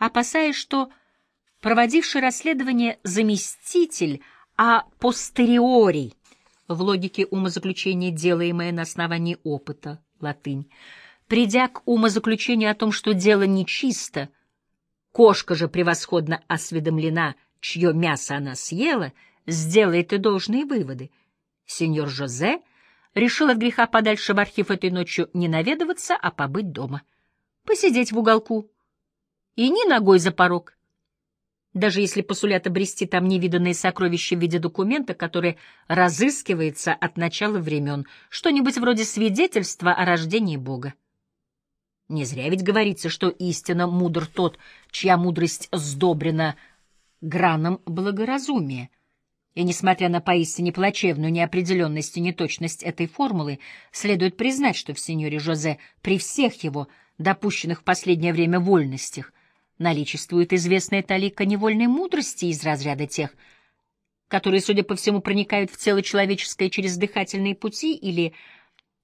опасаясь, что проводивший расследование заместитель, а постериори в логике умозаключения, делаемое на основании опыта, латынь, придя к умозаключению о том, что дело нечисто, кошка же превосходно осведомлена, чье мясо она съела, сделает и должные выводы. Сеньор Жозе решил от греха подальше в архив этой ночью не наведываться, а побыть дома, посидеть в уголку и ни ногой за порог — даже если посулят обрести там невиданные сокровища в виде документа, который разыскивается от начала времен, что-нибудь вроде свидетельства о рождении Бога. Не зря ведь говорится, что истинно мудр тот, чья мудрость сдобрена граном благоразумия. И несмотря на поистине плачевную неопределенность и неточность этой формулы, следует признать, что в сеньоре Жозе при всех его допущенных в последнее время вольностях наличествует известная талика невольной мудрости из разряда тех, которые, судя по всему, проникают в тело человеческое через дыхательные пути или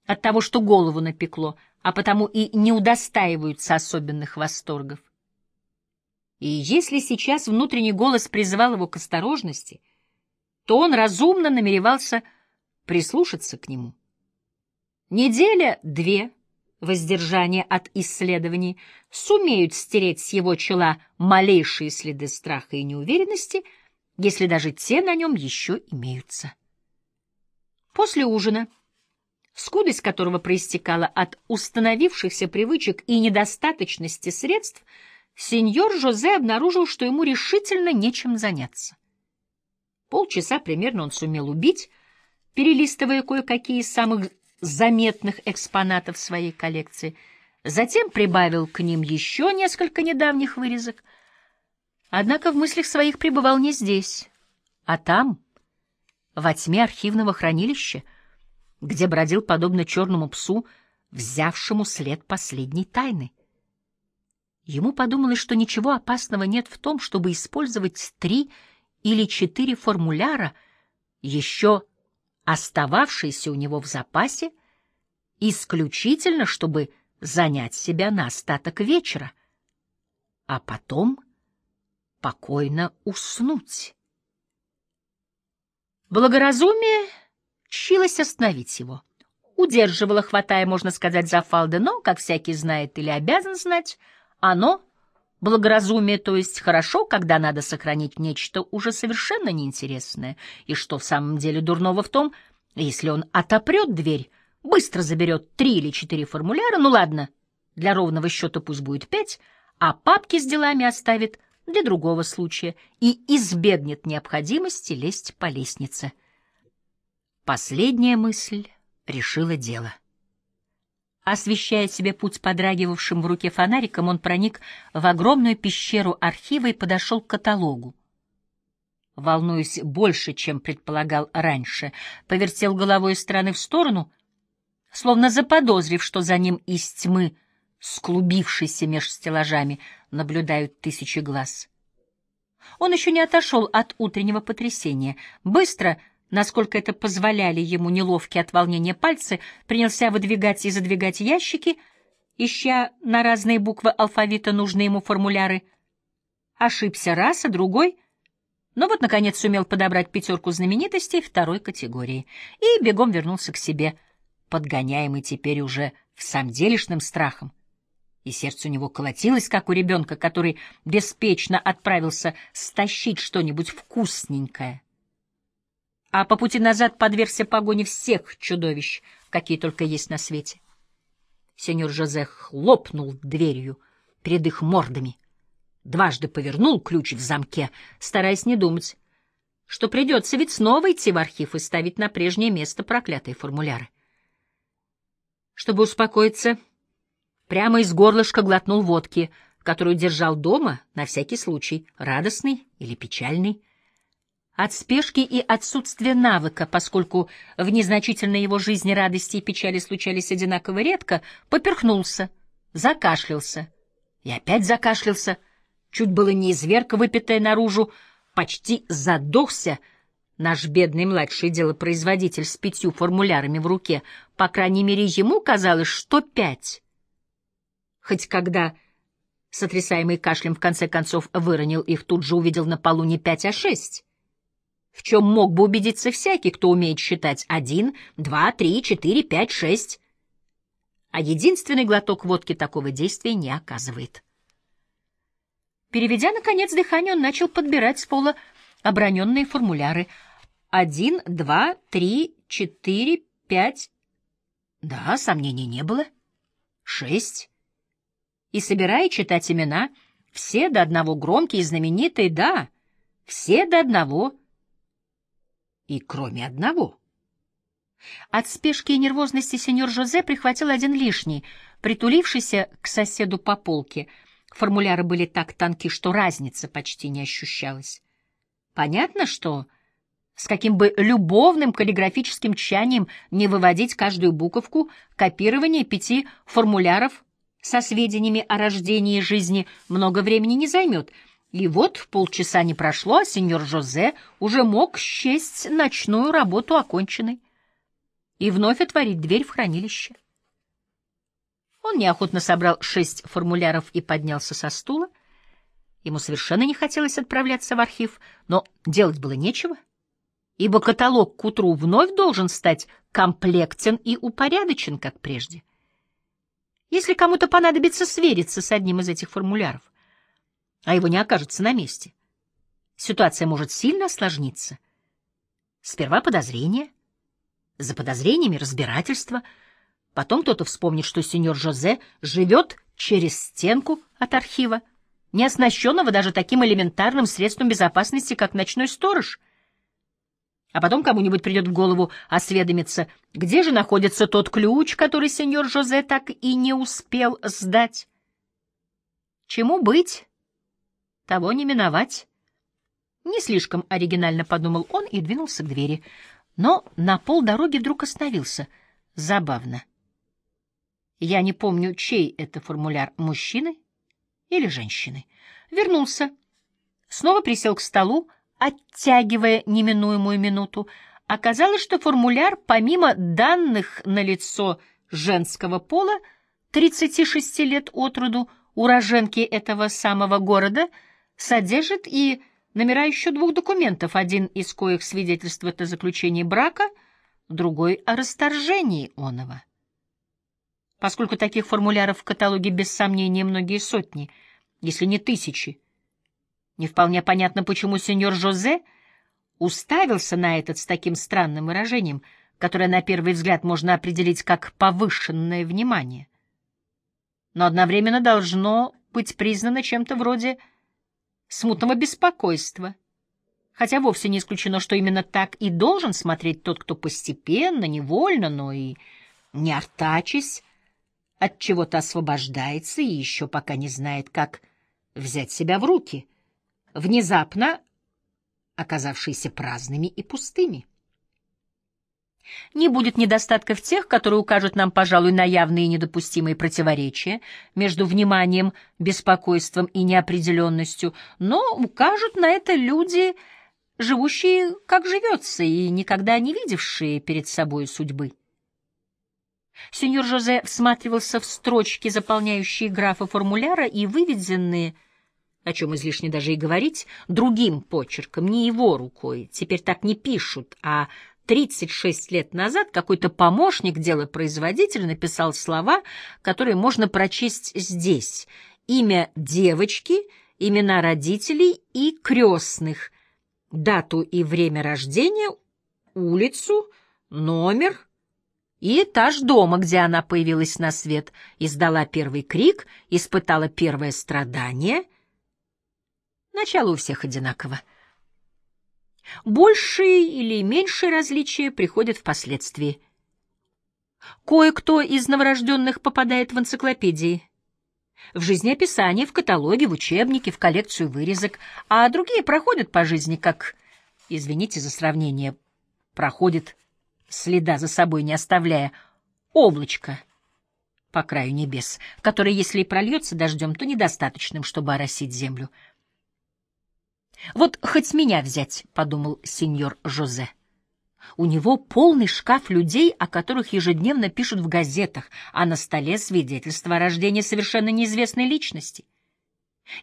от того, что голову напекло, а потому и не удостаиваются особенных восторгов. И если сейчас внутренний голос призывал его к осторожности, то он разумно намеревался прислушаться к нему. Неделя, две — воздержание от исследований сумеют стереть с его чела малейшие следы страха и неуверенности, если даже те на нем еще имеются. После ужина, скудость которого проистекала от установившихся привычек и недостаточности средств, сеньор Жозе обнаружил, что ему решительно нечем заняться. Полчаса примерно он сумел убить, перелистывая кое-какие из самых заметных экспонатов своей коллекции, затем прибавил к ним еще несколько недавних вырезок. Однако в мыслях своих пребывал не здесь, а там, во тьме архивного хранилища, где бродил подобно черному псу, взявшему след последней тайны. Ему подумалось, что ничего опасного нет в том, чтобы использовать три или четыре формуляра, еще остававшиеся у него в запасе, исключительно чтобы занять себя на остаток вечера, а потом покойно уснуть. Благоразумие чилось остановить его. Удерживало, хватая, можно сказать, за фалды, но, как всякий знает или обязан знать, оно, благоразумие, то есть хорошо, когда надо сохранить нечто уже совершенно неинтересное, и что в самом деле дурного в том, если он отопрет дверь, быстро заберет три или четыре формуляра, ну ладно, для ровного счета пусть будет пять, а папки с делами оставит для другого случая и избегнет необходимости лезть по лестнице. Последняя мысль решила дело. Освещая себе путь подрагивавшим в руке фонариком, он проник в огромную пещеру архива и подошел к каталогу. Волнуясь больше, чем предполагал раньше, повертел головой из стороны в сторону — словно заподозрив, что за ним из тьмы, склубившейся меж стеллажами, наблюдают тысячи глаз. Он еще не отошел от утреннего потрясения. Быстро, насколько это позволяли ему неловкие от волнения пальцы, принялся выдвигать и задвигать ящики, ища на разные буквы алфавита нужные ему формуляры. Ошибся раз, а другой — но вот, наконец, сумел подобрать пятерку знаменитостей второй категории и бегом вернулся к себе — подгоняемый теперь уже в самом делешным страхом. И сердце у него колотилось, как у ребенка, который беспечно отправился стащить что-нибудь вкусненькое. А по пути назад подвергся погоне всех чудовищ, какие только есть на свете. Сеньор Жозе хлопнул дверью перед их мордами, дважды повернул ключ в замке, стараясь не думать, что придется ведь снова идти в архив и ставить на прежнее место проклятые формуляры. Чтобы успокоиться, прямо из горлышка глотнул водки, которую держал дома на всякий случай, радостный или печальный. От спешки и отсутствия навыка, поскольку в незначительной его жизни радости и печали случались одинаково редко, поперхнулся, закашлялся. И опять закашлялся, чуть было не изверг, выпитая наружу, почти задохся — Наш бедный младший делопроизводитель с пятью формулярами в руке, по крайней мере, ему казалось, что пять. Хоть когда сотрясаемый кашлем, в конце концов выронил их, тут же увидел на полу не пять, а шесть. В чем мог бы убедиться всякий, кто умеет считать один, два, три, четыре, пять, шесть. А единственный глоток водки такого действия не оказывает. Переведя, наконец, дыхание, он начал подбирать с пола оброненные формуляры. Один, два, три, четыре, пять. Да, сомнений не было. Шесть. И, собирая читать имена, все до одного громкие знаменитые, да, все до одного. И кроме одного. От спешки и нервозности сеньор Жозе прихватил один лишний, притулившийся к соседу по полке — Формуляры были так тонки, что разница почти не ощущалась. Понятно, что с каким бы любовным каллиграфическим тщанием не выводить каждую буковку, копирование пяти формуляров со сведениями о рождении и жизни много времени не займет. И вот полчаса не прошло, а сеньор Жозе уже мог счесть ночную работу оконченной и вновь отворить дверь в хранилище. Он неохотно собрал шесть формуляров и поднялся со стула. Ему совершенно не хотелось отправляться в архив, но делать было нечего, ибо каталог к утру вновь должен стать комплектен и упорядочен, как прежде. Если кому-то понадобится свериться с одним из этих формуляров, а его не окажется на месте, ситуация может сильно осложниться. Сперва подозрение, за подозрениями разбирательство — Потом кто-то вспомнит, что сеньор Жозе живет через стенку от архива, не оснащенного даже таким элементарным средством безопасности, как ночной сторож. А потом кому-нибудь придет в голову осведомиться, где же находится тот ключ, который сеньор Жозе так и не успел сдать. Чему быть, того не миновать. Не слишком оригинально подумал он и двинулся к двери. Но на полдороги вдруг остановился. Забавно. Я не помню, чей это формуляр, мужчины или женщины. Вернулся. Снова присел к столу, оттягивая неминуемую минуту. Оказалось, что формуляр, помимо данных на лицо женского пола, 36 лет от роду, уроженки этого самого города, содержит и номера еще двух документов, один из коих свидетельствует о заключении брака, другой — о расторжении оного. Поскольку таких формуляров в каталоге без сомнения многие сотни, если не тысячи, не вполне понятно, почему сеньор Жозе уставился на этот с таким странным выражением, которое на первый взгляд можно определить как повышенное внимание. Но одновременно должно быть признано чем-то вроде смутного беспокойства, хотя вовсе не исключено, что именно так и должен смотреть тот, кто постепенно, невольно, но и не артачись, от чего-то освобождается и еще пока не знает, как взять себя в руки, внезапно оказавшиеся праздными и пустыми. Не будет недостатка в тех, которые укажут нам, пожалуй, на явные недопустимые противоречия между вниманием, беспокойством и неопределенностью, но укажут на это люди, живущие как живется и никогда не видевшие перед собой судьбы. Сеньор Жозе всматривался в строчки, заполняющие графы формуляра, и выведенные, о чем излишне даже и говорить, другим почерком, не его рукой. Теперь так не пишут, а 36 лет назад какой-то помощник делопроизводителя написал слова, которые можно прочесть здесь. Имя девочки, имена родителей и крестных, дату и время рождения, улицу, номер — и этаж дома, где она появилась на свет, издала первый крик, испытала первое страдание. Начало у всех одинаково. Большие или меньшие различия приходят впоследствии. Кое-кто из новорожденных попадает в энциклопедии, в жизнеописание, в каталоге, в учебнике, в коллекцию вырезок, а другие проходят по жизни, как, извините за сравнение, проходит следа за собой не оставляя, облачко по краю небес, которое, если и прольется дождем, то недостаточным, чтобы оросить землю. «Вот хоть меня взять», — подумал сеньор Жозе. У него полный шкаф людей, о которых ежедневно пишут в газетах, а на столе свидетельство о рождении совершенно неизвестной личности —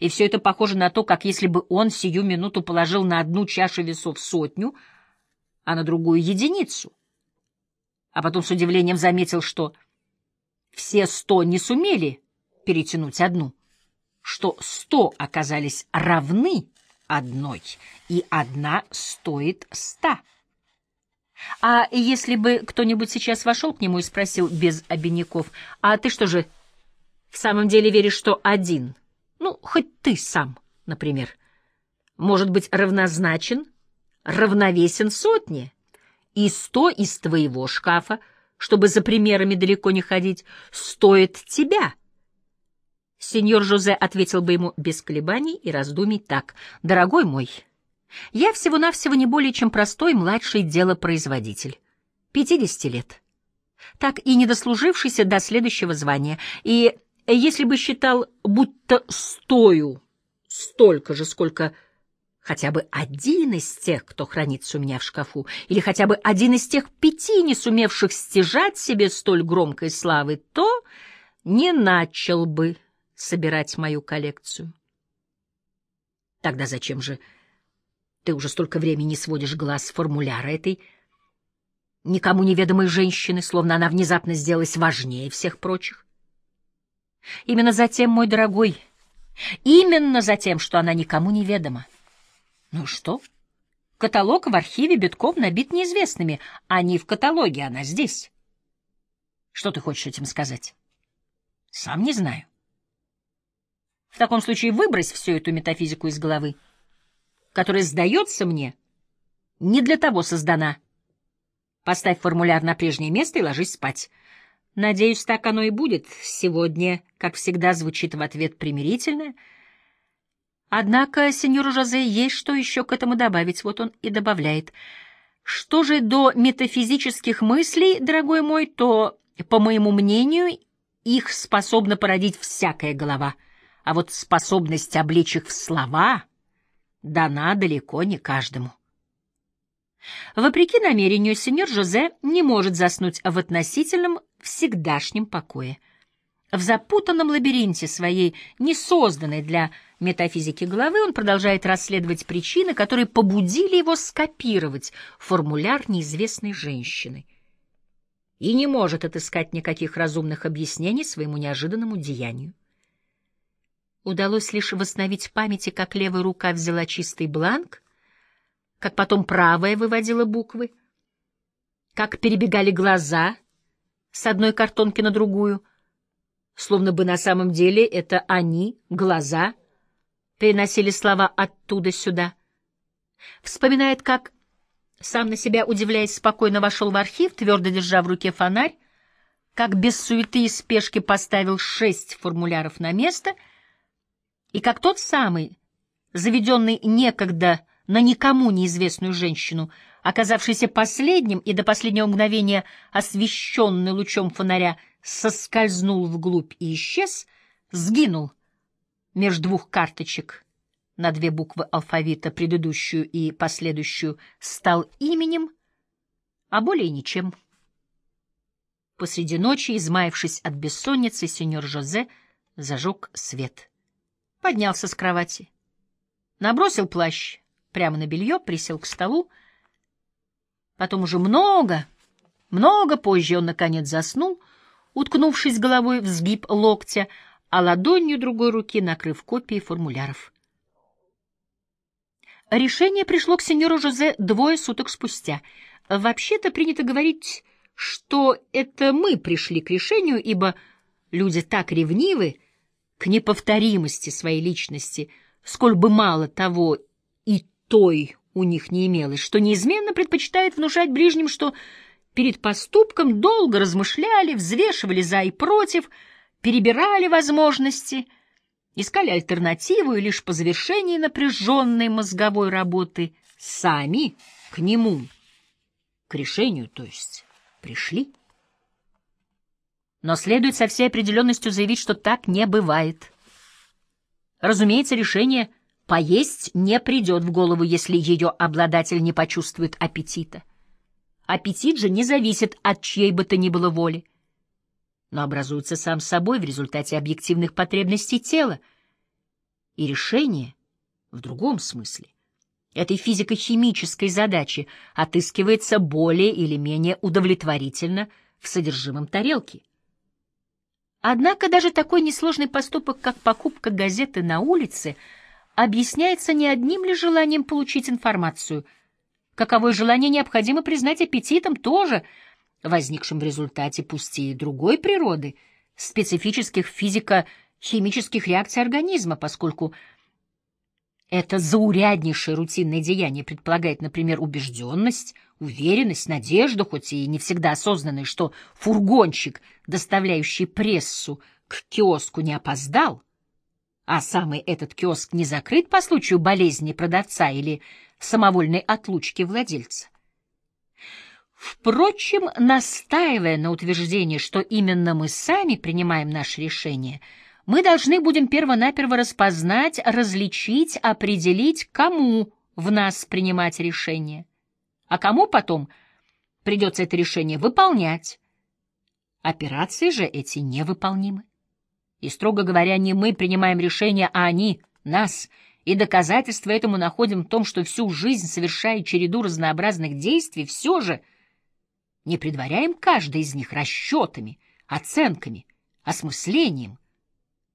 И все это похоже на то, как если бы он сию минуту положил на одну чашу весов сотню, а на другую — единицу. А потом с удивлением заметил, что все сто не сумели перетянуть одну, что сто оказались равны одной, и одна стоит ста. А если бы кто-нибудь сейчас вошел к нему и спросил без обиняков, «А ты что же, в самом деле веришь, что один, ну, хоть ты сам, например, может быть равнозначен, равновесен сотне, и сто из твоего шкафа, чтобы за примерами далеко не ходить, стоит тебя?» Сеньор Жозе ответил бы ему без колебаний и раздумий так. «Дорогой мой, я всего-навсего не более чем простой младший делопроизводитель. Пятидесяти лет. Так и не дослужившийся до следующего звания. И если бы считал, будто стою столько же, сколько хотя бы один из тех, кто хранится у меня в шкафу, или хотя бы один из тех пяти, не сумевших стяжать себе столь громкой славы, то не начал бы собирать мою коллекцию. Тогда зачем же ты уже столько времени сводишь глаз с формуляра этой никому неведомой женщины, словно она внезапно сделалась важнее всех прочих? Именно затем, мой дорогой, именно затем, что она никому неведома. Ну что? Каталог в архиве битком набит неизвестными, а не в каталоге, она здесь. Что ты хочешь этим сказать? Сам не знаю. В таком случае выбрось всю эту метафизику из головы, которая, сдается мне, не для того создана. Поставь формуляр на прежнее место и ложись спать. Надеюсь, так оно и будет. Сегодня, как всегда, звучит в ответ примирительное. Однако сеньору Жозе есть что еще к этому добавить. Вот он и добавляет. Что же до метафизических мыслей, дорогой мой, то, по моему мнению, их способна породить всякая голова — а вот способность облечь их в слова дана далеко не каждому. Вопреки намерению, сеньор Жозе не может заснуть в относительном всегдашнем покое. В запутанном лабиринте своей несозданной для метафизики головы он продолжает расследовать причины, которые побудили его скопировать формуляр неизвестной женщины. И не может отыскать никаких разумных объяснений своему неожиданному деянию. Удалось лишь восстановить в памяти, как левая рука взяла чистый бланк, как потом правая выводила буквы, как перебегали глаза с одной картонки на другую, словно бы на самом деле это они, глаза, переносили слова оттуда сюда. Вспоминает, как, сам на себя удивляясь, спокойно вошел в архив, твердо держа в руке фонарь, как без суеты и спешки поставил шесть формуляров на место — и как тот самый, заведенный некогда на никому неизвестную женщину, оказавшийся последним и до последнего мгновения освещенный лучом фонаря, соскользнул вглубь и исчез, сгинул между двух карточек на две буквы алфавита, предыдущую и последующую, стал именем, а более ничем. Посреди ночи, измаявшись от бессонницы, сеньор Жозе зажег свет поднялся с кровати, набросил плащ прямо на белье, присел к столу. Потом уже много, много позже он, наконец, заснул, уткнувшись головой в сгиб локтя, а ладонью другой руки накрыв копии формуляров. Решение пришло к сеньору Жозе двое суток спустя. Вообще-то принято говорить, что это мы пришли к решению, ибо люди так ревнивы, к неповторимости своей личности, сколь бы мало того и той у них не имелось, что неизменно предпочитает внушать ближним, что перед поступком долго размышляли, взвешивали за и против, перебирали возможности, искали альтернативу и лишь по завершении напряженной мозговой работы сами к нему, к решению, то есть, пришли. Но следует со всей определенностью заявить, что так не бывает. Разумеется, решение поесть не придет в голову, если ее обладатель не почувствует аппетита. Аппетит же не зависит от чьей бы то ни было воли, но образуется сам собой в результате объективных потребностей тела. и решение в другом смысле. Этой физико-химической задачи отыскивается более или менее удовлетворительно в содержимом тарелки. Однако даже такой несложный поступок, как покупка газеты на улице, объясняется не одним ли желанием получить информацию. Каковое желание необходимо признать аппетитом тоже, возникшим в результате пусть и другой природы, специфических физико-химических реакций организма, поскольку это зауряднейшее рутинное деяние предполагает, например, убежденность, уверенность, надежду, хоть и не всегда осознанную, что фургончик, доставляющий прессу к киоску, не опоздал, а самый этот киоск не закрыт по случаю болезни продавца или самовольной отлучки владельца. Впрочем, настаивая на утверждении, что именно мы сами принимаем наше решение — мы должны будем первонаперво распознать, различить, определить, кому в нас принимать решение, а кому потом придется это решение выполнять. Операции же эти невыполнимы. И, строго говоря, не мы принимаем решения, а они — нас, и доказательство этому находим в том, что всю жизнь, совершая череду разнообразных действий, все же не предваряем каждый из них расчетами, оценками, осмыслением,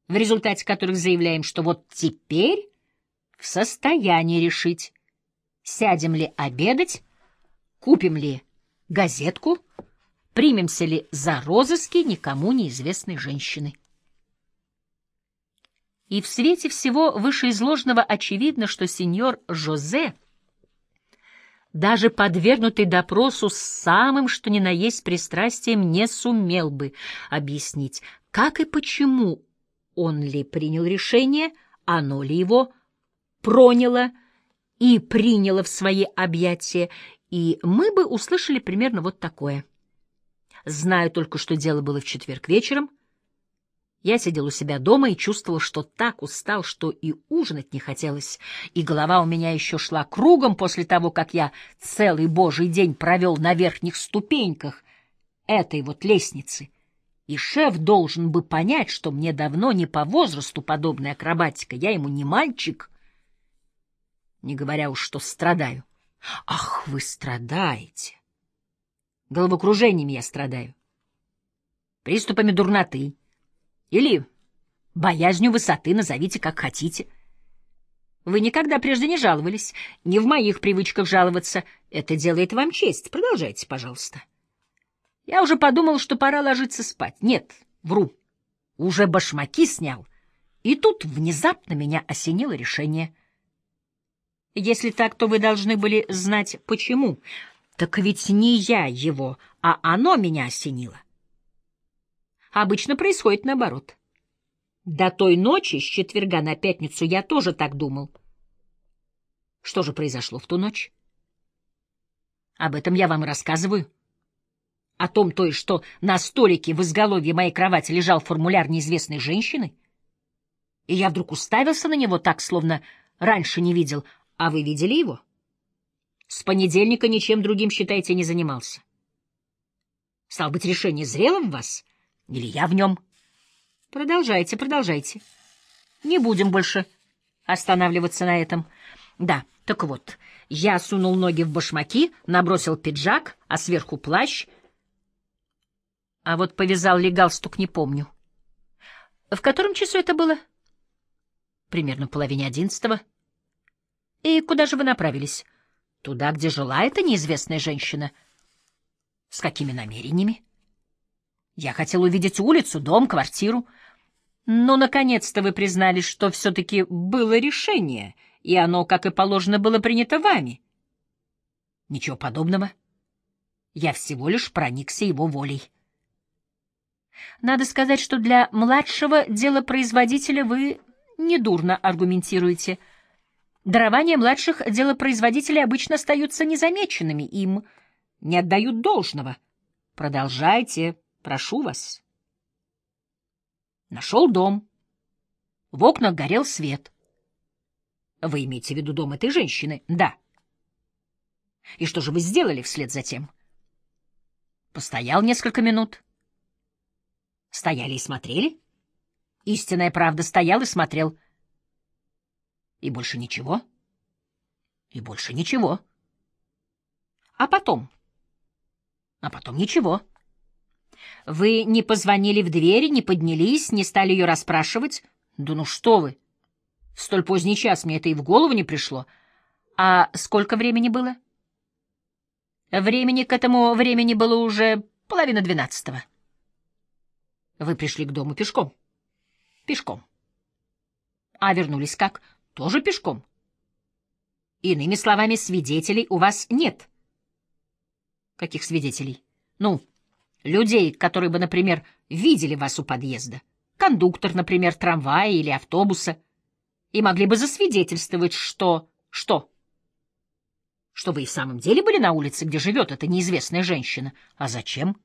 в результате которых заявляем, что вот теперь в состоянии решить, сядем ли обедать, купим ли газетку, примемся ли за розыски никому неизвестной женщины. И в свете всего вышеизложенного очевидно, что сеньор Жозе, даже подвергнутый допросу с самым что ни на есть пристрастием, не сумел бы объяснить, как и почему он ли принял решение, оно ли его проняло и приняло в свои объятия, и мы бы услышали примерно вот такое. Знаю только, что дело было в четверг вечером. Я сидел у себя дома и чувствовал, что так устал, что и ужинать не хотелось, и голова у меня еще шла кругом после того, как я целый божий день провел на верхних ступеньках этой вот лестницы — и шеф должен бы понять, что мне давно не по возрасту подобная акробатика, я ему не мальчик, не говоря уж, что страдаю. Ах, вы страдаете! Головокружениями я страдаю. Приступами дурноты. Или боязнью высоты, назовите как хотите. Вы никогда прежде не жаловались, не в моих привычках жаловаться. Это делает вам честь. Продолжайте, пожалуйста. Я уже подумал, что пора ложиться спать. Нет, вру. Уже башмаки снял. И тут внезапно меня осенило решение. Если так, то вы должны были знать, почему. Так ведь не я его, а оно меня осенило. Обычно происходит наоборот. До той ночи, с четверга на пятницу, я тоже так думал. Что же произошло в ту ночь? Об этом я вам рассказываю о том то и что на столике в изголовье моей кровати лежал формуляр неизвестной женщины? И я вдруг уставился на него так, словно раньше не видел. А вы видели его? С понедельника ничем другим, считайте, не занимался. Стал быть, решение зрело в вас? Или я в нем? Продолжайте, продолжайте. Не будем больше останавливаться на этом. Да, так вот, я сунул ноги в башмаки, набросил пиджак, а сверху плащ — а вот повязал ли галстук, не помню. В котором часу это было? Примерно в половине одиннадцатого. И куда же вы направились? Туда, где жила эта неизвестная женщина. С какими намерениями? Я хотел увидеть улицу, дом, квартиру. Но, наконец-то, вы признались, что все-таки было решение, и оно, как и положено, было принято вами. Ничего подобного. Я всего лишь проникся его волей. Надо сказать, что для младшего делопроизводителя вы недурно аргументируете. Дарования младших делопроизводителей обычно остаются незамеченными, им не отдают должного. Продолжайте, прошу вас. Нашел дом. В окнах горел свет. Вы имеете в виду дом этой женщины? Да. И что же вы сделали вслед за тем? Постоял несколько минут. Стояли и смотрели? Истинная правда стоял и смотрел. И больше ничего? И больше ничего. А потом? А потом ничего. Вы не позвонили в дверь, не поднялись, не стали ее расспрашивать? Да ну что вы! В столь поздний час мне это и в голову не пришло. А сколько времени было? Времени к этому времени было уже половина двенадцатого. Вы пришли к дому пешком? Пешком. А вернулись как? Тоже пешком. Иными словами, свидетелей у вас нет. Каких свидетелей? Ну, людей, которые бы, например, видели вас у подъезда. Кондуктор, например, трамвая или автобуса. И могли бы засвидетельствовать, что... Что? Что вы и в самом деле были на улице, где живет эта неизвестная женщина. А зачем?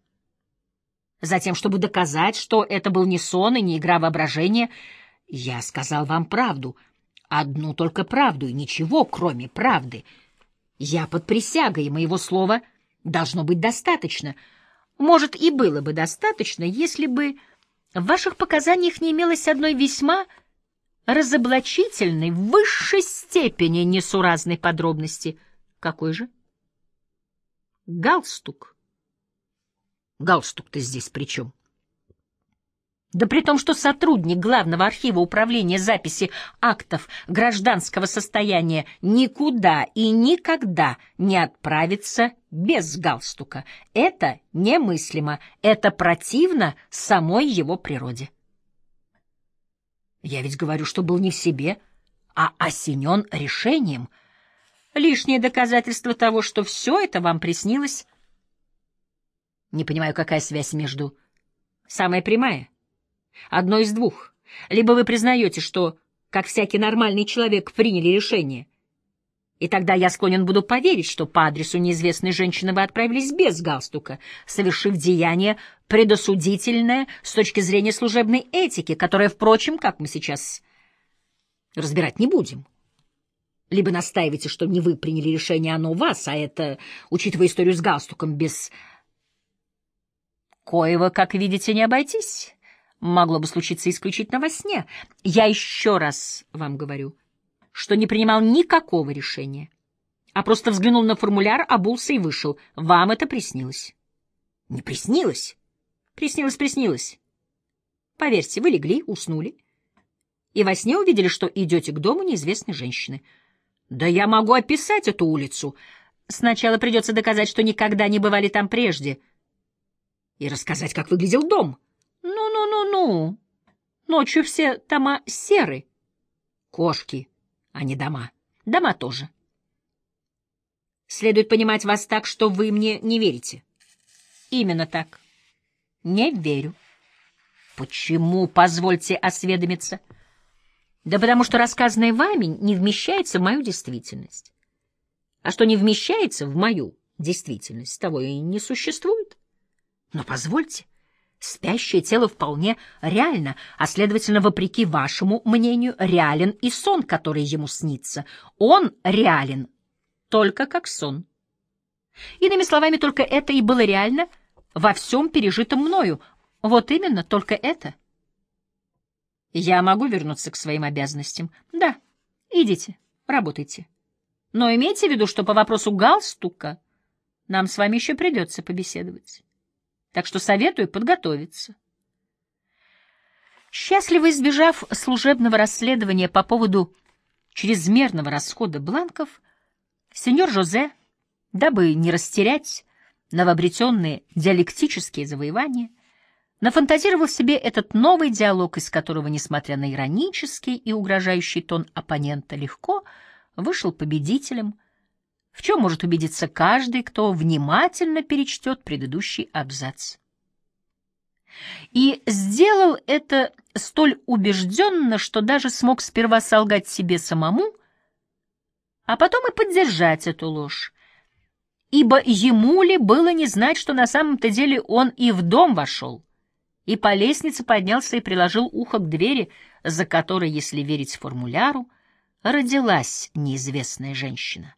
Затем, чтобы доказать, что это был не сон и не игра воображения. Я сказал вам правду — Одну только правду и ничего, кроме правды. Я под присягой, моего слова должно быть достаточно. Может, и было бы достаточно, если бы в ваших показаниях не имелось одной весьма разоблачительной, в высшей степени несуразной подробности. Какой же? Галстук. Галстук-то здесь при чем? — да при том, что сотрудник Главного архива управления записи актов гражданского состояния никуда и никогда не отправится без галстука. Это немыслимо, это противно самой его природе. Я ведь говорю, что был не в себе, а осенен решением. Лишнее доказательство того, что все это вам приснилось. Не понимаю, какая связь между... Самая прямая — Одно из двух. Либо вы признаете, что, как всякий нормальный человек, приняли решение, и тогда я склонен буду поверить, что по адресу неизвестной женщины вы отправились без галстука, совершив деяние предосудительное с точки зрения служебной этики, которое, впрочем, как мы сейчас разбирать не будем. Либо настаиваете, что не вы приняли решение, а оно у вас, а это, учитывая историю с галстуком, без... Коего, как видите, не обойтись могло бы случиться исключительно во сне. Я еще раз вам говорю, что не принимал никакого решения, а просто взглянул на формуляр, обулся и вышел. Вам это приснилось. Не приснилось? Приснилось, приснилось. Поверьте, вы легли, уснули, и во сне увидели, что идете к дому неизвестной женщины. Да я могу описать эту улицу. Сначала придется доказать, что никогда не бывали там прежде, и рассказать, как выглядел дом. Ну-ну-ну-ну. Ночью все дома серы. Кошки, а не дома. Дома тоже. Следует понимать вас так, что вы мне не верите. Именно так. Не верю. Почему, позвольте осведомиться? Да потому что рассказанное вами не вмещается в мою действительность. А что не вмещается в мою действительность, того и не существует. Но позвольте, Спящее тело вполне реально, а, следовательно, вопреки вашему мнению, реален и сон, который ему снится. Он реален только как сон. Иными словами, только это и было реально во всем пережитом мною. Вот именно, только это. Я могу вернуться к своим обязанностям? Да, идите, работайте. Но имейте в виду, что по вопросу галстука нам с вами еще придется побеседовать так что советую подготовиться. Счастливо избежав служебного расследования по поводу чрезмерного расхода бланков, сеньор Жозе, дабы не растерять новообретенные диалектические завоевания, нафантазировал себе этот новый диалог, из которого, несмотря на иронический и угрожающий тон оппонента, легко вышел победителем, в чем может убедиться каждый, кто внимательно перечтет предыдущий абзац. И сделал это столь убежденно, что даже смог сперва солгать себе самому, а потом и поддержать эту ложь. Ибо ему ли было не знать, что на самом-то деле он и в дом вошел, и по лестнице поднялся и приложил ухо к двери, за которой, если верить формуляру, родилась неизвестная женщина.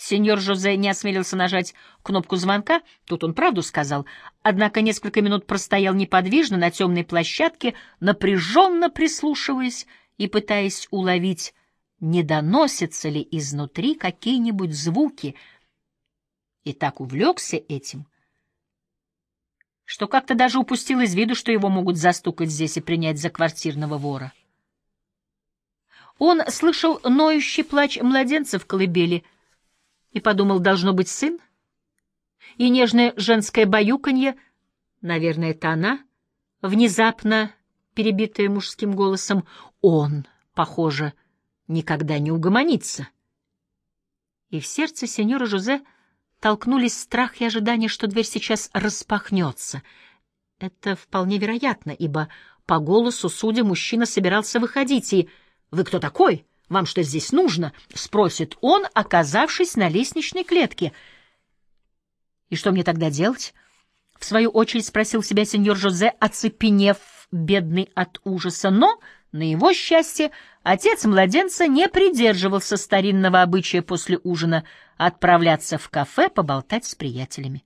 Сеньор Жозе не осмелился нажать кнопку звонка, тут он правду сказал, однако несколько минут простоял неподвижно на темной площадке, напряженно прислушиваясь и пытаясь уловить не доносятся ли изнутри какие-нибудь звуки, и так увлекся этим, что как-то даже упустил из виду, что его могут застукать здесь и принять за квартирного вора. Он слышал ноющий плач младенца в колыбели и подумал, должно быть сын, и нежное женское баюканье, наверное, это она, внезапно перебитая мужским голосом, он, похоже, никогда не угомонится. И в сердце сеньора Жозе толкнулись страх и ожидание, что дверь сейчас распахнется. Это вполне вероятно, ибо по голосу, судя, мужчина собирался выходить, и «Вы кто такой? Вам что здесь нужно?» — спросит он, оказавшись на лестничной клетке. «И что мне тогда делать?» — в свою очередь спросил себя сеньор Жозе, оцепенев, бедный от ужаса. Но, на его счастье, отец младенца не придерживался старинного обычая после ужина отправляться в кафе поболтать с приятелями.